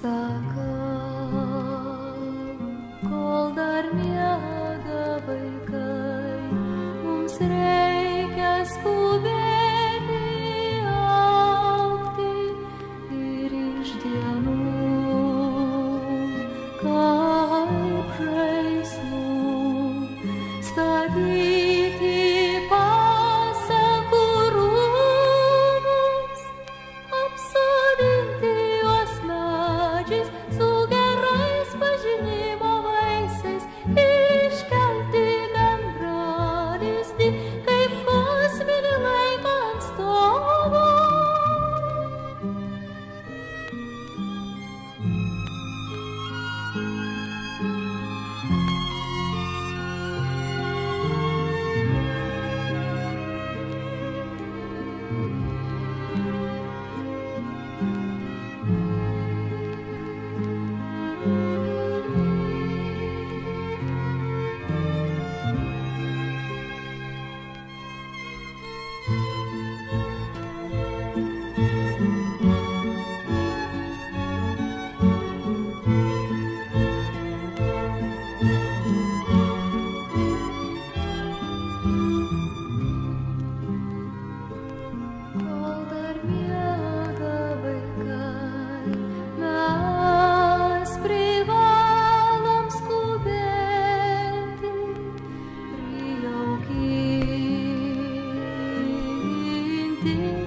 sakau, kol dar miega vaikai, mums reikia skubėti aukti ir iš dienų, kaip žaislų statyti. trees this